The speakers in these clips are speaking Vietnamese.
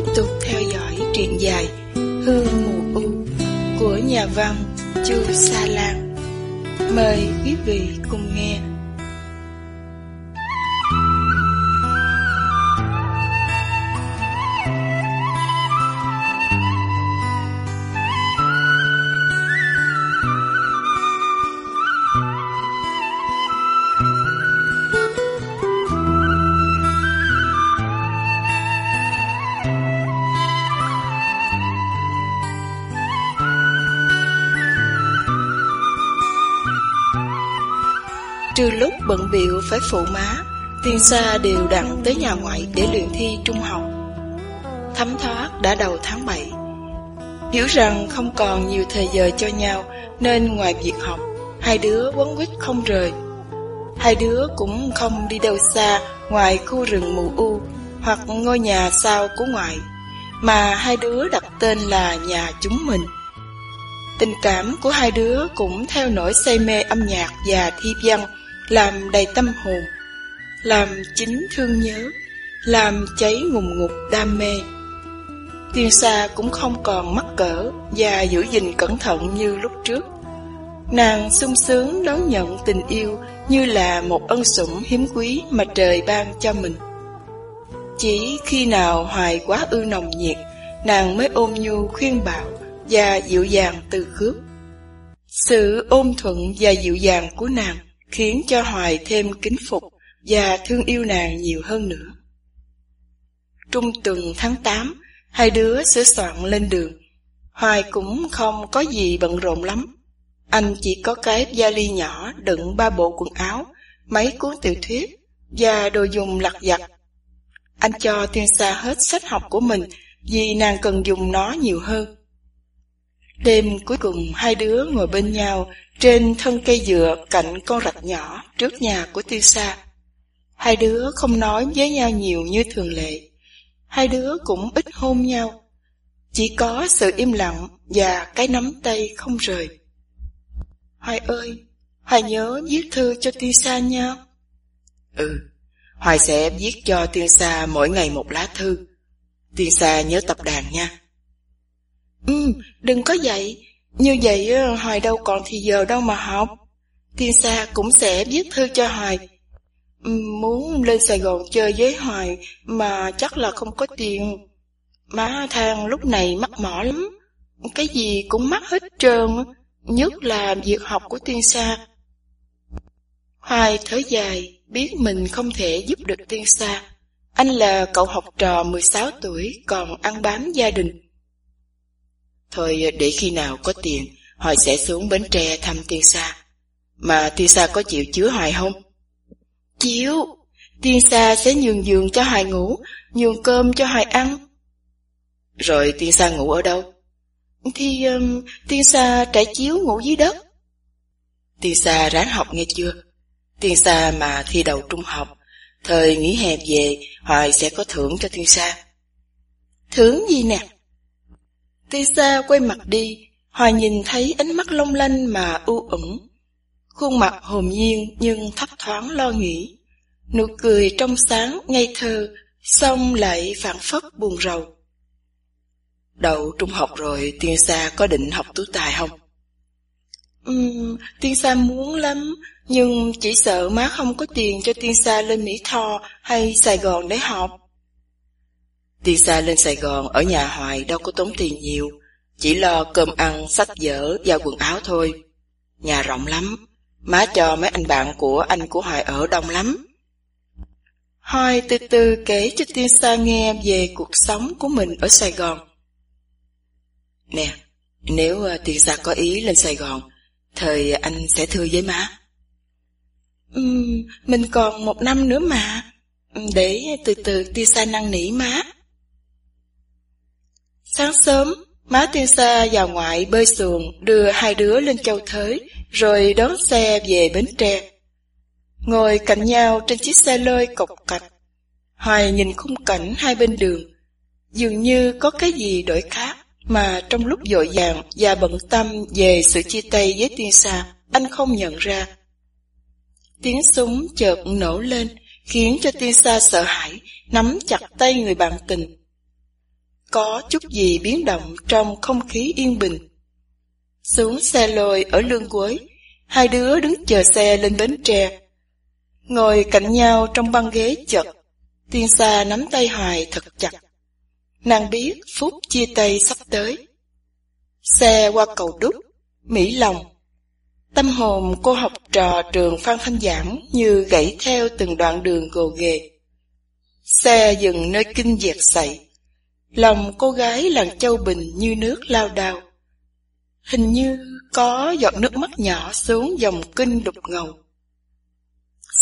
tiếp tục theo dõi truyện dài Hương Mù U của nhà văn Chu Sa Lan. Mời quý vị cùng nghe. Trừ lúc bận biệu phải phụ má, Tiên Sa đều đặn tới nhà ngoại để luyện thi trung học. Thấm thoát đã đầu tháng 7. Hiểu rằng không còn nhiều thời giờ cho nhau, nên ngoài việc học, hai đứa quấn quýt không rời. Hai đứa cũng không đi đâu xa ngoài khu rừng mù u hoặc ngôi nhà sau của ngoại, mà hai đứa đặt tên là nhà chúng mình. Tình cảm của hai đứa cũng theo nỗi say mê âm nhạc và thi văn làm đầy tâm hồn, làm chính thương nhớ, làm cháy ngùng ngục đam mê. Tiên Sa cũng không còn mắc cỡ và giữ gìn cẩn thận như lúc trước. Nàng sung sướng đón nhận tình yêu như là một ân sủng hiếm quý mà trời ban cho mình. Chỉ khi nào hoài quá ư nồng nhiệt, nàng mới ôm nhu khuyên bảo và dịu dàng từ khước. Sự ôm thuận và dịu dàng của nàng khiến cho Hoài thêm kính phục và thương yêu nàng nhiều hơn nữa. Trung tuần tháng 8, hai đứa sửa soạn lên đường. Hoài cũng không có gì bận rộn lắm. Anh chỉ có cái vali nhỏ đựng ba bộ quần áo, mấy cuốn tiểu thuyết và đồ dùng lặt vặt. Anh cho Tiên Sa hết sách học của mình vì nàng cần dùng nó nhiều hơn. Đêm cuối cùng hai đứa ngồi bên nhau trên thân cây dừa cạnh con rạch nhỏ trước nhà của Tiêu Sa. Hai đứa không nói với nhau nhiều như thường lệ. Hai đứa cũng ít hôn nhau. Chỉ có sự im lặng và cái nắm tay không rời. Hoài ơi, Hoài nhớ viết thư cho Tiêu Sa nha. Ừ, Hoài sẽ viết cho Tiêu Sa mỗi ngày một lá thư. Tiên Sa nhớ tập đàn nha. Ừ, đừng có vậy. Như vậy ờ, Hoài đâu còn thì giờ đâu mà học. Tiên Sa cũng sẽ viết thư cho Hoài. Ừ, muốn lên Sài Gòn chơi với Hoài mà chắc là không có tiền. Má thang lúc này mắc mỏ lắm. Cái gì cũng mắc hết trơn, nhất là việc học của Tiên Sa. Hoài thở dài, biết mình không thể giúp được Tiên Sa. Anh là cậu học trò 16 tuổi còn ăn bám gia đình. Thôi để khi nào có tiền, Hoài sẽ xuống Bến Tre thăm Tiên Sa. Mà Tiên Sa có chịu chứa Hoài không? Chịu, Tiên Sa sẽ nhường giường cho Hoài ngủ, nhường cơm cho Hoài ăn. Rồi Tiên Sa ngủ ở đâu? Thì um, Tiên Sa trải chiếu ngủ dưới đất. Tiên Sa ráng học nghe chưa? Tiên Sa mà thi đầu trung học, thời nghỉ hè về, Hoài sẽ có thưởng cho Tiên Sa. Thưởng gì nè? Tiên Sa quay mặt đi, Hoài nhìn thấy ánh mắt long lanh mà u ẩn. Khuôn mặt hồn nhiên nhưng thấp thoáng lo nghĩ. Nụ cười trong sáng, ngây thơ, xong lại phản phất buồn rầu. Đậu trung học rồi, Tiên Sa có định học tú tài không? Uhm, Tiên Sa muốn lắm, nhưng chỉ sợ má không có tiền cho Tiên Sa lên Mỹ Tho hay Sài Gòn để học. Đi Sa lên Sài Gòn ở nhà Hoài đâu có tốn tiền nhiều, chỉ lo cơm ăn, sách vở và quần áo thôi. Nhà rộng lắm, má cho mấy anh bạn của anh của Hoài ở đông lắm. Hoài từ từ kể cho Tiên Sa nghe về cuộc sống của mình ở Sài Gòn. Nè, nếu ờ, Tiên Sa có ý lên Sài Gòn, thời anh sẽ thưa với má. Uhm, mình còn một năm nữa mà, để từ từ Tiên Sa năn nỉ má. Sáng sớm, má tiên sa vào ngoại bơi xuồng đưa hai đứa lên châu thới, rồi đón xe về Bến Tre. Ngồi cạnh nhau trên chiếc xe lôi cộc cạch, Hoài nhìn khung cảnh hai bên đường, dường như có cái gì đổi khác mà trong lúc dội vàng và bận tâm về sự chia tay với tiên sa, anh không nhận ra. Tiếng súng chợt nổ lên, khiến cho tiên sa sợ hãi, nắm chặt tay người bạn tình có chút gì biến động trong không khí yên bình. Xuống xe lôi ở lương cuối, hai đứa đứng chờ xe lên bến tre. Ngồi cạnh nhau trong băng ghế chật, tiên xa nắm tay Hoài thật chặt. Nàng biết phút chia tay sắp tới. Xe qua cầu đúc, Mỹ Lòng. Tâm hồn cô học trò trường Phan Thanh Giảng như gãy theo từng đoạn đường gồ ghề. Xe dừng nơi kinh dẹt sậy. Lòng cô gái làng châu bình như nước lao đào, Hình như có giọt nước mắt nhỏ xuống dòng kinh đục ngầu.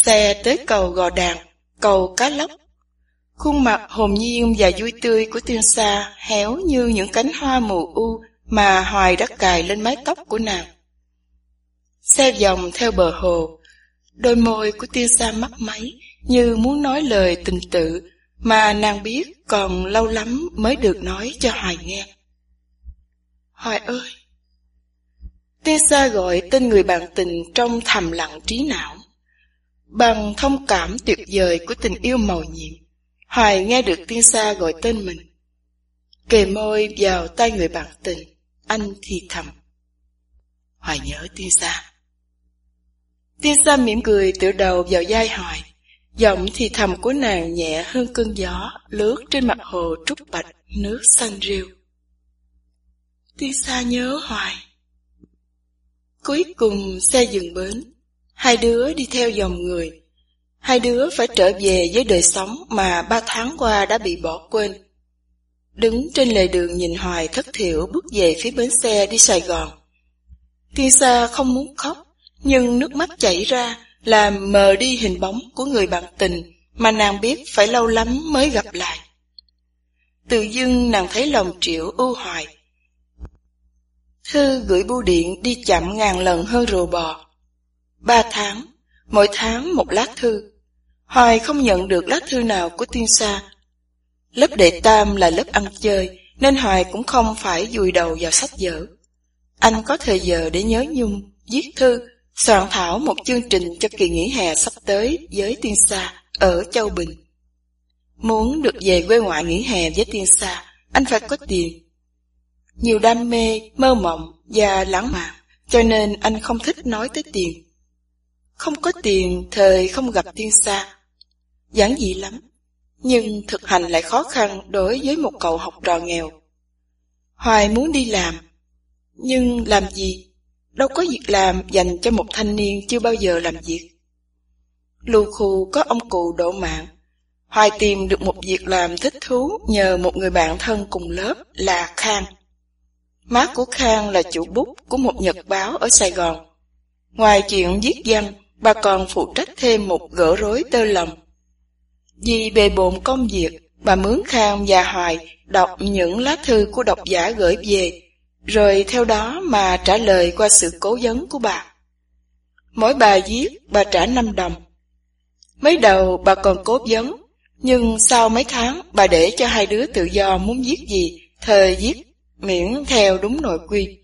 Xe tới cầu Gò Đàn, cầu Cá Lóc. Khuôn mặt hồn nhiên và vui tươi của tiên sa héo như những cánh hoa mù u mà Hoài đã cài lên mái tóc của nàng. Xe vòng theo bờ hồ, đôi môi của tiên sa mắt máy như muốn nói lời tình tự mà nàng biết còn lâu lắm mới được nói cho Hoài nghe. Hoài ơi! Tessa gọi tên người bạn tình trong thầm lặng trí não. Bằng thông cảm tuyệt vời của tình yêu màu nhiệm, Hoài nghe được tiên gọi tên mình. Kề môi vào tay người bạn tình, anh thì thầm. Hoài nhớ tiên sa. Tiên mỉm cười tựa đầu vào vai Hoài. Giọng thì thầm của nàng nhẹ hơn cơn gió lướt trên mặt hồ trúc bạch nước xanh rêu. Tiên xa nhớ Hoài. Cuối cùng xe dừng bến, hai đứa đi theo dòng người. Hai đứa phải trở về với đời sống mà ba tháng qua đã bị bỏ quên. Đứng trên lề đường nhìn hoài thất thiểu bước về phía bến xe đi Sài Gòn. Tiên Sa không muốn khóc, nhưng nước mắt chảy ra làm mờ đi hình bóng của người bạn tình mà nàng biết phải lâu lắm mới gặp lại. Tự dưng nàng thấy lòng triệu ưu hoài. Thư gửi bưu điện đi chậm ngàn lần hơn rùa bò. Ba tháng, mỗi tháng một lá thư. Hoài không nhận được lá thư nào của tiên sa Lớp đệ tam là lớp ăn chơi, nên Hoài cũng không phải dùi đầu vào sách vở. Anh có thời giờ để nhớ nhung, viết thư, soạn thảo một chương trình cho kỳ nghỉ hè sắp tới với tiên sa ở Châu Bình. Muốn được về quê ngoại nghỉ hè với tiên sa, anh phải có tiền. Nhiều đam mê, mơ mộng và lãng mạn, cho nên anh không thích nói tới tiền. Không có tiền, thời không gặp tiên sa. Giản dị lắm, nhưng thực hành lại khó khăn đối với một cậu học trò nghèo. Hoài muốn đi làm, nhưng làm gì? Đâu có việc làm dành cho một thanh niên chưa bao giờ làm việc. Lưu khu có ông cụ độ mạng. Hoài tìm được một việc làm thích thú nhờ một người bạn thân cùng lớp là Khang. Má của Khang là chủ bút của một nhật báo ở Sài Gòn. Ngoài chuyện viết văn, bà còn phụ trách thêm một gỡ rối tơ lòng vì bề bộn công việc, bà Mướn Khang và Hoài đọc những lá thư của độc giả gửi về, rồi theo đó mà trả lời qua sự cố vấn của bà. Mỗi bà viết, bà trả 5 đồng. Mới đầu bà còn cố vấn, nhưng sau mấy tháng bà để cho hai đứa tự do muốn viết gì, thời viết, miễn theo đúng nội quy.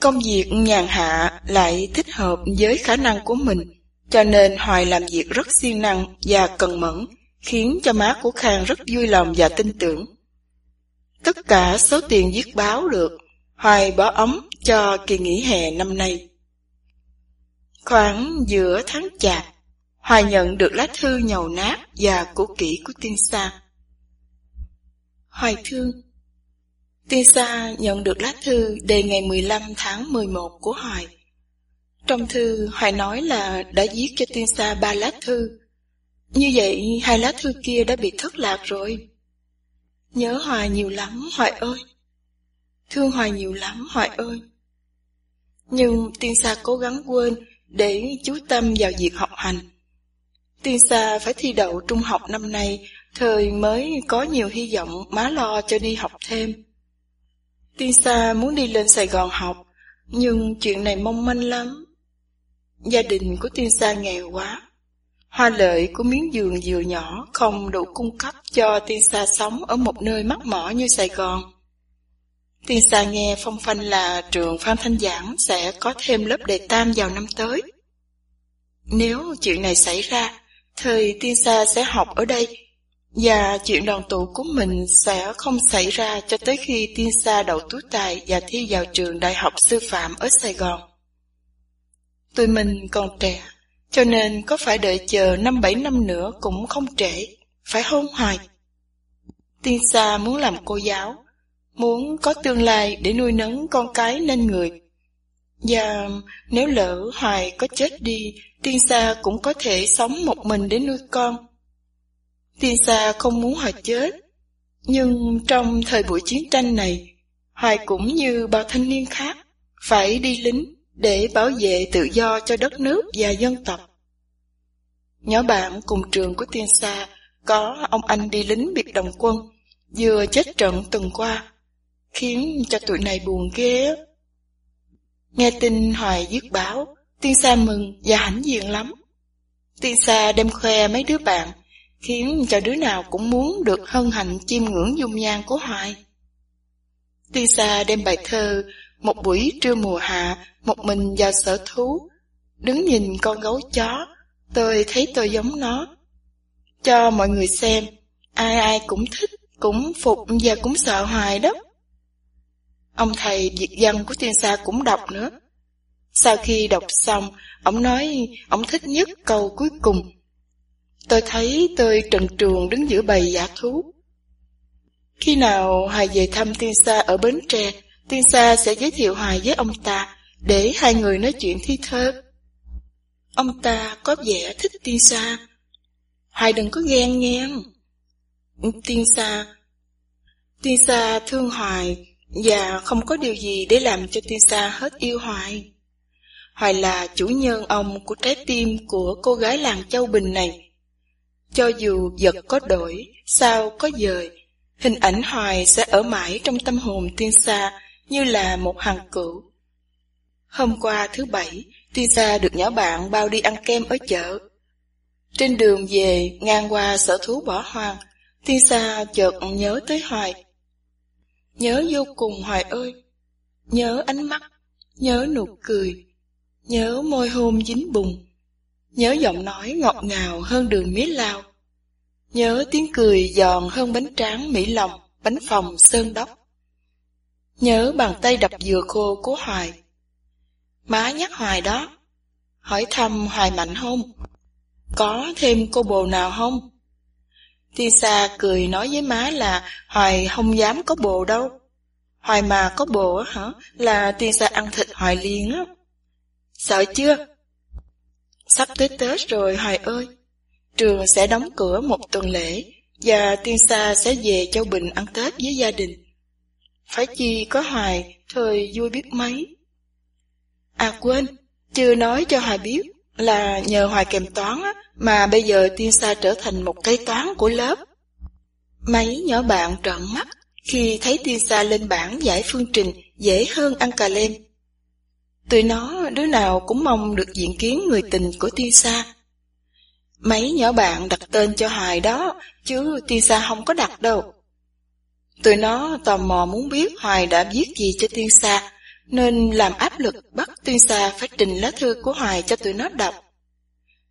Công việc nhàn hạ lại thích hợp với khả năng của mình, cho nên Hoài làm việc rất siêng năng và cần mẫn, khiến cho má của Khang rất vui lòng và tin tưởng. Tất cả số tiền viết báo được, Hoài bỏ ấm cho kỳ nghỉ hè năm nay. Khoảng giữa tháng chạp, Hoài nhận được lá thư nhầu nát và cũ kỹ của tiên sa. Hoài thương Tiên sa nhận được lá thư đề ngày 15 tháng 11 của Hoài. Trong thư, Hoài nói là đã viết cho tiên sa ba lá thư. Như vậy, hai lá thư kia đã bị thất lạc rồi. Nhớ Hoài nhiều lắm, Hoài ơi. Thương Hoài nhiều lắm, Hoài ơi. Nhưng tiên sa cố gắng quên để chú tâm vào việc học hành. Tiên sa phải thi đậu trung học năm nay, thời mới có nhiều hy vọng má lo cho đi học thêm. Tiên sa muốn đi lên Sài Gòn học, nhưng chuyện này mong manh lắm. Gia đình của tiên sa nghèo quá. Hoa lợi của miếng giường dừa nhỏ không đủ cung cấp cho tiên sa sống ở một nơi mắc mỏ như Sài Gòn. Tiên sa nghe phong phanh là trường Phan Thanh Giảng sẽ có thêm lớp đề tam vào năm tới. Nếu chuyện này xảy ra, thời tiên sa sẽ học ở đây, Và chuyện đoàn tụ của mình sẽ không xảy ra cho tới khi tiên sa đậu tú tài và thi vào trường đại học sư phạm ở Sài Gòn. Tụi mình còn trẻ, cho nên có phải đợi chờ năm bảy năm nữa cũng không trễ, phải hôn Hoài? Tiên sa muốn làm cô giáo, muốn có tương lai để nuôi nấng con cái nên người. Và nếu lỡ Hoài có chết đi, Tiên sa cũng có thể sống một mình để nuôi con. Tiên Sa không muốn Hoài chết. Nhưng trong thời buổi chiến tranh này, Hoài cũng như bao thanh niên khác, phải đi lính để bảo vệ tự do cho đất nước và dân tộc. Nhỏ bạn cùng trường của Tiên Sa có ông anh đi lính biệt đồng quân, vừa chết trận tuần qua, khiến cho tụi này buồn ghê. Nghe tin Hoài dứt báo, Tiên Sa mừng và hãnh diện lắm. Tiên Sa đem khoe mấy đứa bạn khiến cho đứa nào cũng muốn được hân hạnh chiêm ngưỡng dung nhan của Hoài. Tiên Sa đem bài thơ một buổi trưa mùa hạ, một mình vào sở thú, đứng nhìn con gấu chó, tôi thấy tôi giống nó. Cho mọi người xem, ai ai cũng thích, cũng phục và cũng sợ Hoài đó. Ông thầy Việt văn của Tiên Sa cũng đọc nữa. Sau khi đọc xong, ông nói ông thích nhất câu cuối cùng Tôi thấy tôi trần truồng đứng giữa bầy giả thú. Khi nào Hoài về thăm Tiên Sa ở Bến Tre, Tiên Sa sẽ giới thiệu Hoài với ông ta để hai người nói chuyện thi thơ. Ông ta có vẻ thích Tiên Sa. Hoài đừng có ghen nghe. Tiên Sa Tiên Sa thương Hoài và không có điều gì để làm cho Tiên Sa hết yêu Hoài. Hoài là chủ nhân ông của trái tim của cô gái làng Châu Bình này. Cho dù vật có đổi, sao có dời, hình ảnh hoài sẽ ở mãi trong tâm hồn tiên sa như là một hàng cửu. Hôm qua thứ bảy, tiên sa được nhỏ bạn bao đi ăn kem ở chợ. Trên đường về, ngang qua sở thú bỏ hoang, tiên sa chợt nhớ tới hoài. Nhớ vô cùng hoài ơi, nhớ ánh mắt, nhớ nụ cười, nhớ môi hôn dính bùng Nhớ giọng nói ngọt ngào hơn đường mía lao. Nhớ tiếng cười giòn hơn bánh tráng mỹ lòng, bánh phòng sơn đốc. Nhớ bàn tay đập dừa khô của Hoài. Má nhắc Hoài đó. Hỏi thăm Hoài mạnh không? Có thêm cô bồ nào không? Tiên Sa cười nói với má là Hoài không dám có bồ đâu. Hoài mà có bồ hả? Là Tiên Sa ăn thịt Hoài liền á. Sợ chưa? Sắp tới Tết rồi, Hoài ơi. Trường sẽ đóng cửa một tuần lễ và Tiên Sa sẽ về Châu Bình ăn Tết với gia đình. Phải chi có Hoài, thời vui biết mấy. À quên, chưa nói cho Hoài biết là nhờ Hoài kèm toán á, mà bây giờ Tiên Sa trở thành một cây toán của lớp. Mấy nhỏ bạn trợn mắt khi thấy Tiên Sa lên bảng giải phương trình dễ hơn ăn cà lem. Tụi nó đứa nào cũng mong được diện kiến người tình của Tiên Sa. Mấy nhỏ bạn đặt tên cho Hoài đó, chứ Tiên Sa không có đặt đâu. Tụi nó tò mò muốn biết Hoài đã viết gì cho Tiên Sa, nên làm áp lực bắt Tiên Sa phải trình lá thư của Hoài cho tụi nó đọc.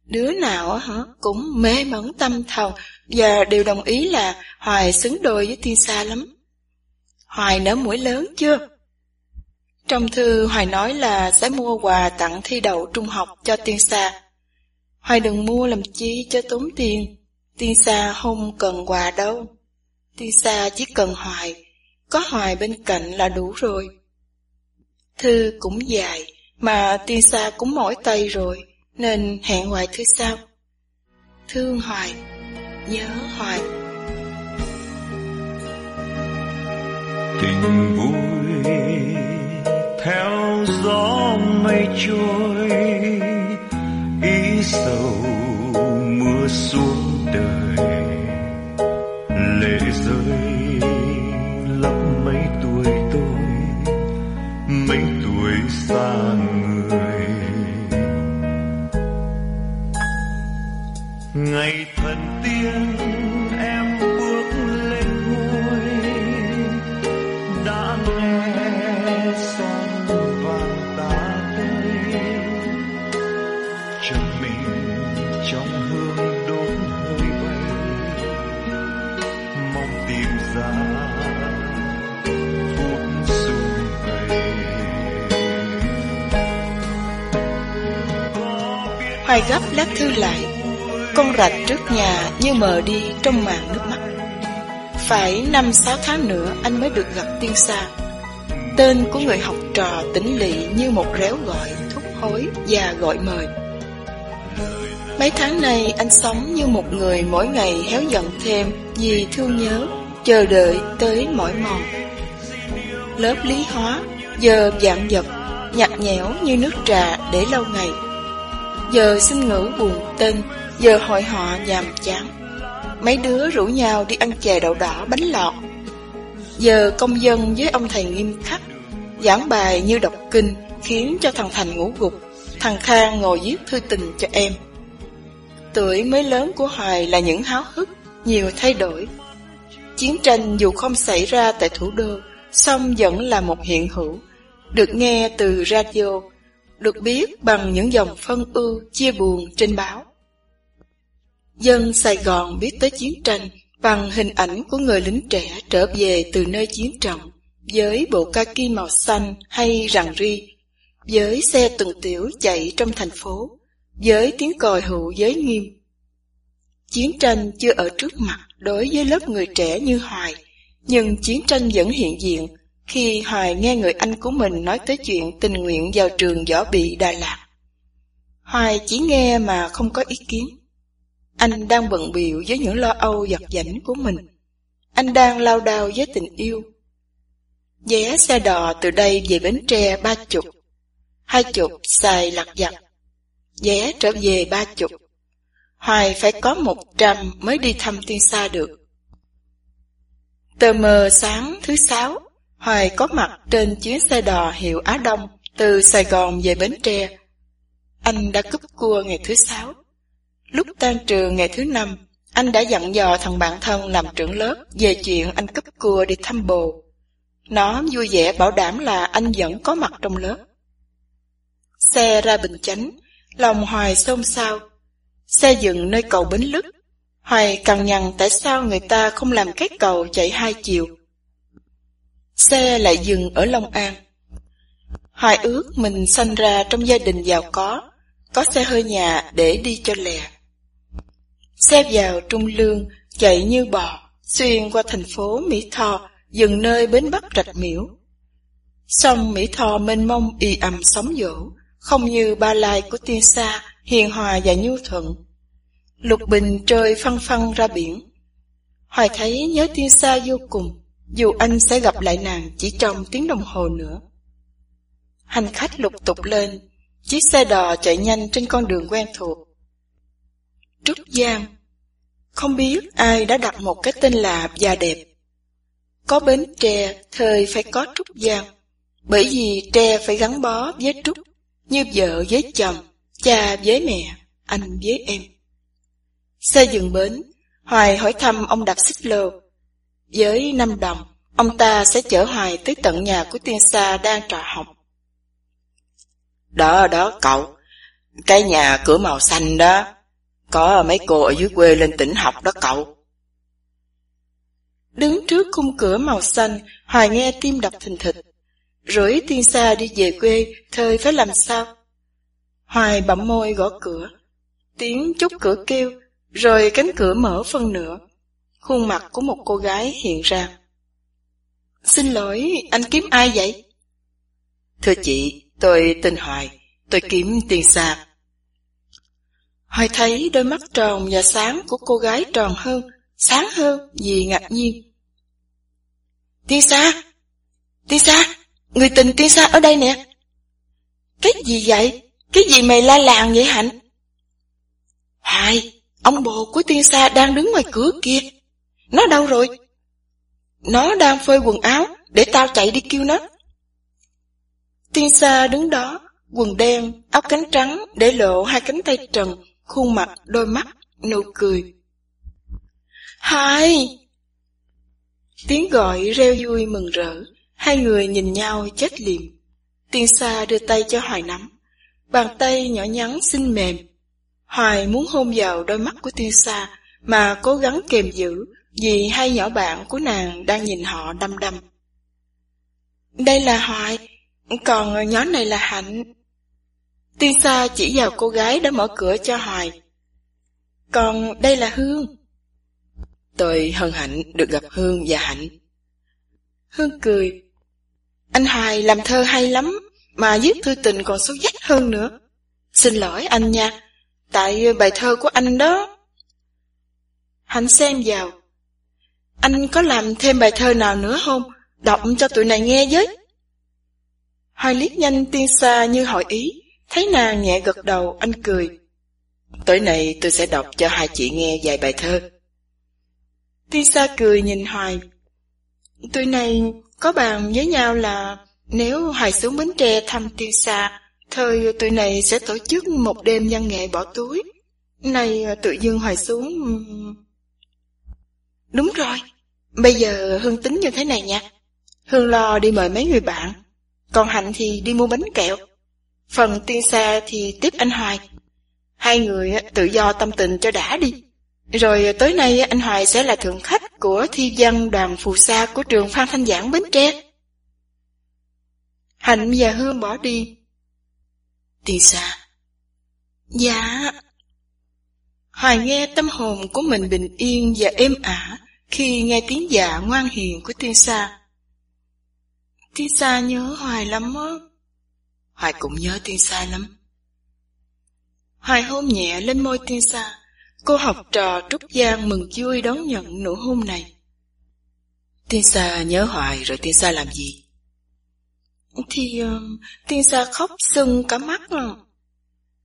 Đứa nào hả cũng mê mẩn tâm thần và đều đồng ý là Hoài xứng đôi với Tiên Sa lắm. Hoài nở mũi lớn chưa? Trong thư Hoài nói là sẽ mua quà tặng thi đậu trung học cho Tiên Sa. Hoài đừng mua làm chi cho tốn tiền, Tiên Sa không cần quà đâu. Tiên Sa chỉ cần Hoài, có Hoài bên cạnh là đủ rồi. Thư cũng dài, mà Tiên Sa cũng mỏi tay rồi, nên hẹn Hoài thư sau. Thương Hoài, nhớ Hoài. Tình vui theo gió mây trôi ý sầu mưa xuống đời lệ rơi lấp mấy tuổi tôi mấy tuổi xa người. Ngày thần tiên Gấp lá thư lại Con rạch trước nhà như mờ đi trong màn nước mắt Phải năm sáu tháng nữa anh mới được gặp tiên sa Tên của người học trò tỉnh lị như một réo gọi thúc hối và gọi mời Mấy tháng nay anh sống như một người mỗi ngày héo giận thêm vì thương nhớ, chờ đợi tới mỏi mòn. Lớp lý hóa giờ dạng dập nhạt nhẽo như nước trà để lâu ngày. Giờ sinh ngữ buồn tên, giờ hội họ nhàm chán. Mấy đứa rủ nhau đi ăn chè đậu đỏ bánh lọt. Giờ công dân với ông thầy nghiêm khắc, giảng bài như đọc kinh khiến cho thằng Thành ngủ gục, thằng Khang ngồi viết thư tình cho em. Tuổi mới lớn của Hoài là những háo hức, nhiều thay đổi. Chiến tranh dù không xảy ra tại thủ đô, song vẫn là một hiện hữu, được nghe từ radio, được biết bằng những dòng phân ưu chia buồn trên báo. Dân Sài Gòn biết tới chiến tranh bằng hình ảnh của người lính trẻ trở về từ nơi chiến trọng, với bộ kaki màu xanh hay rằn ri, với xe tuần tiểu chạy trong thành phố, với tiếng còi hụ giới nghiêm. Chiến tranh chưa ở trước mặt đối với lớp người trẻ như Hoài, nhưng chiến tranh vẫn hiện diện khi Hoài nghe người anh của mình nói tới chuyện tình nguyện vào trường võ bị Đà Lạt. Hoài chỉ nghe mà không có ý kiến. Anh đang bận biểu với những lo âu giật giảnh của mình. Anh đang lao đao với tình yêu. Vé xe đò từ đây về Bến Tre ba chục, hai chục xài lặt giặt, vé trở về ba chục. Hoài phải có một trăm mới đi thăm tiên sa được. Tờ mờ sáng thứ sáu, Hoài có mặt trên chuyến xe đò hiệu Á Đông từ Sài Gòn về Bến Tre. Anh đã cúp cua ngày thứ sáu. Lúc tan trường ngày thứ năm, anh đã dặn dò thằng bạn thân làm trưởng lớp về chuyện anh cúp cua đi thăm bồ. Nó vui vẻ bảo đảm là anh vẫn có mặt trong lớp. Xe ra Bình Chánh, lòng Hoài xôn xao. Xe dừng nơi cầu Bến Lức. Hoài cằn nhằn tại sao người ta không làm cái cầu chạy hai chiều. Xe lại dừng ở Long An. Hoài ước mình sanh ra trong gia đình giàu có, có xe hơi nhà để đi cho lẹ. Xe vào Trung Lương, chạy như bò, xuyên qua thành phố Mỹ Tho, dừng nơi bến Bắc Rạch Miễu. Sông Mỹ Tho mênh mông y ầm sóng dỗ, không như ba lai của tiên sa, hiền hòa và nhu thuận. Lục bình trôi phăng phăng ra biển. Hoài thấy nhớ tiên sa vô cùng, dù anh sẽ gặp lại nàng chỉ trong tiếng đồng hồ nữa. Hành khách lục tục lên, chiếc xe đò chạy nhanh trên con đường quen thuộc. Trúc Giang Không biết ai đã đặt một cái tên là và đẹp. Có bến tre, thời phải có Trúc Giang, bởi vì tre phải gắn bó với Trúc, như vợ với chồng, cha với mẹ, anh với em. Xe dừng bến, Hoài hỏi thăm ông đạp xích lô. Với năm đồng, ông ta sẽ chở Hoài tới tận nhà của tiên sa đang trò học. Đó đó cậu, cái nhà cửa màu xanh đó, có mấy cô ở dưới quê lên tỉnh học đó cậu. Đứng trước khung cửa màu xanh, Hoài nghe tim đập thình thịch. Rủi tiên xa đi về quê, thời phải làm sao? Hoài bậm môi gõ cửa. Tiếng chút cửa kêu, rồi cánh cửa mở phân nửa. Khuôn mặt của một cô gái hiện ra. Xin lỗi, anh kiếm ai vậy? Thưa chị, tôi tên Hoài, tôi kiếm tiền xa. Hoài thấy đôi mắt tròn và sáng của cô gái tròn hơn, sáng hơn vì ngạc nhiên. Tiên xa! Tiên xa! Người tình tiên xa ở đây nè! Cái gì vậy? Cái gì mày la làng vậy Hạnh? Hoài! Ông bồ của tiên xa đang đứng ngoài cửa kia. Nó đâu rồi? Nó đang phơi quần áo, để tao chạy đi kêu nó. Tiên Sa đứng đó, quần đen, áo cánh trắng, để lộ hai cánh tay trần, khuôn mặt, đôi mắt, nụ cười. Hai! Tiếng gọi reo vui mừng rỡ, hai người nhìn nhau chết liềm. Tiên Sa đưa tay cho Hoài nắm, bàn tay nhỏ nhắn xinh mềm. Hoài muốn hôn vào đôi mắt của tiên Sa mà cố gắng kềm giữ, vì hai nhỏ bạn của nàng đang nhìn họ đăm đăm. Đây là Hoài, còn nhỏ này là Hạnh. Tiên Sa chỉ vào cô gái đã mở cửa cho Hoài. Còn đây là Hương. Tôi hân hạnh được gặp Hương và Hạnh. Hương cười. Anh Hoài làm thơ hay lắm, mà viết thư tình còn xấu dách hơn nữa. Xin lỗi anh nha, tại bài thơ của anh đó. Hạnh xem vào. Anh có làm thêm bài thơ nào nữa không? Đọc cho tụi này nghe với. Hoài liếc nhanh tiên xa như hỏi ý, thấy nàng nhẹ gật đầu, anh cười. Tối nay tôi sẽ đọc cho hai chị nghe vài bài thơ. Tiên xa cười nhìn Hoài. Tụi này có bàn với nhau là nếu Hoài xuống Bến Tre thăm Tiên xa, thời tụi này sẽ tổ chức một đêm văn nghệ bỏ túi. Này tự dưng Hoài xuống... Đúng rồi, bây giờ Hương tính như thế này nha. Hương lo đi mời mấy người bạn, còn Hạnh thì đi mua bánh kẹo. Phần tiên xa thì tiếp anh Hoài. Hai người tự do tâm tình cho đã đi. Rồi tối nay anh Hoài sẽ là thượng khách của thi văn đoàn phù sa của trường Phan Thanh Giảng Bến Tre. Hạnh và Hương bỏ đi. Tiên xa. Dạ. Hoài nghe tâm hồn của mình bình yên và êm ả khi nghe tiếng dạ ngoan hiền của tiên sa. Tiên sa nhớ Hoài lắm á. Hoài cũng nhớ tiên sa lắm. Hoài hôn nhẹ lên môi tiên sa. Cô học trò Trúc Giang mừng vui đón nhận nụ hôn này. Tiên sa nhớ Hoài rồi tiên sa làm gì? Thì uh, tiên sa khóc sưng cả mắt à.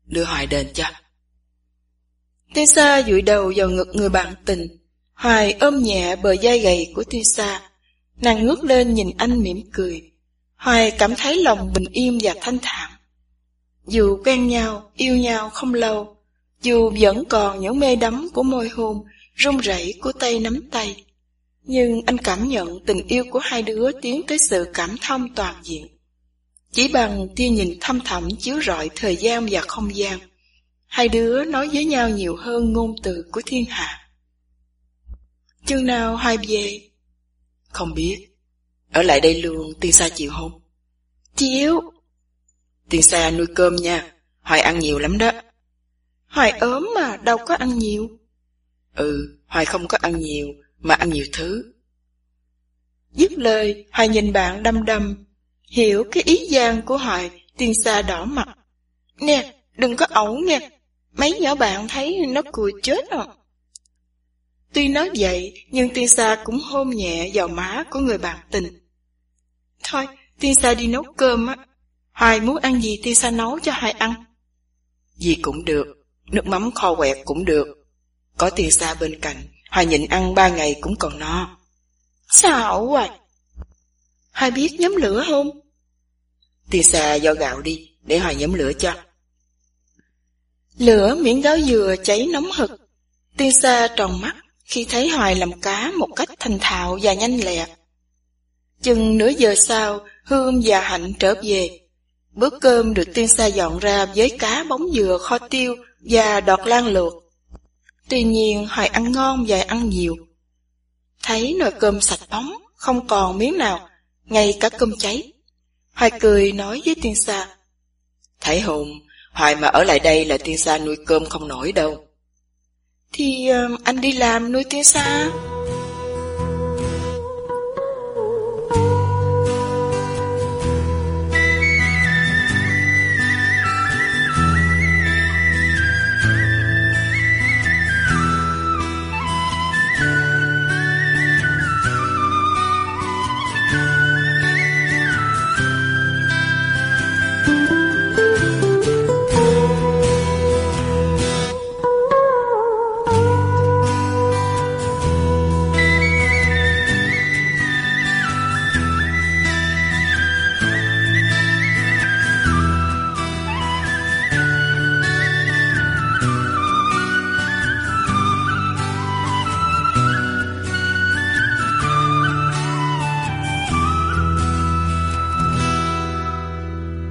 Đưa Hoài đền cho. Tiên sa dụi đầu vào ngực người bạn tình. Hoài ôm nhẹ bờ vai gầy của Tisa, sa. Nàng ngước lên nhìn anh mỉm cười. Hoài cảm thấy lòng bình yên và thanh thản. Dù quen nhau, yêu nhau không lâu, dù vẫn còn những mê đắm của môi hôn, run rẩy của tay nắm tay, nhưng anh cảm nhận tình yêu của hai đứa tiến tới sự cảm thông toàn diện. Chỉ bằng tia nhìn thâm thẳm chiếu rọi thời gian và không gian, hai đứa nói với nhau nhiều hơn ngôn từ của thiên hạ. Chừng nào hai về? Không biết. Ở lại đây luôn, tiên sa chịu không? Chịu. Tiên sa nuôi cơm nha, Hoài ăn nhiều lắm đó. Hoài ốm mà, đâu có ăn nhiều. Ừ, Hoài không có ăn nhiều, mà ăn nhiều thứ. Dứt lời, Hoài nhìn bạn đăm đăm, hiểu cái ý gian của Hoài, tiên sa đỏ mặt. Nè, đừng có ẩu nghe, mấy nhỏ bạn thấy nó cười chết à. Tuy nói vậy, nhưng tiên sa cũng hôn nhẹ vào má của người bạn tình. Thôi, tiên sa đi nấu cơm á. Hoài muốn ăn gì tiên sa nấu cho Hoài ăn. Gì cũng được, nước mắm kho quẹt cũng được. Có tiên sa bên cạnh, Hoài nhịn ăn ba ngày cũng còn no. Sao Hoài? Hoài biết nhóm lửa không? Tiên sa do gạo đi, để Hoài nhóm lửa cho. Lửa miếng gáo dừa cháy nóng hực. Tiên sa tròn mắt khi thấy Hoài làm cá một cách thành thạo và nhanh lẹ. Chừng nửa giờ sau, Hương và Hạnh trở về. Bữa cơm được tiên sa dọn ra với cá bóng dừa kho tiêu và đọt lan luộc. Tuy nhiên Hoài ăn ngon và ăn nhiều. Thấy nồi cơm sạch bóng, không còn miếng nào, ngay cả cơm cháy. Hoài cười nói với tiên sa. Thấy hùng, Hoài mà ở lại đây là tiên sa nuôi cơm không nổi đâu. Thì ờ, anh đi làm nuôi tiếng xa.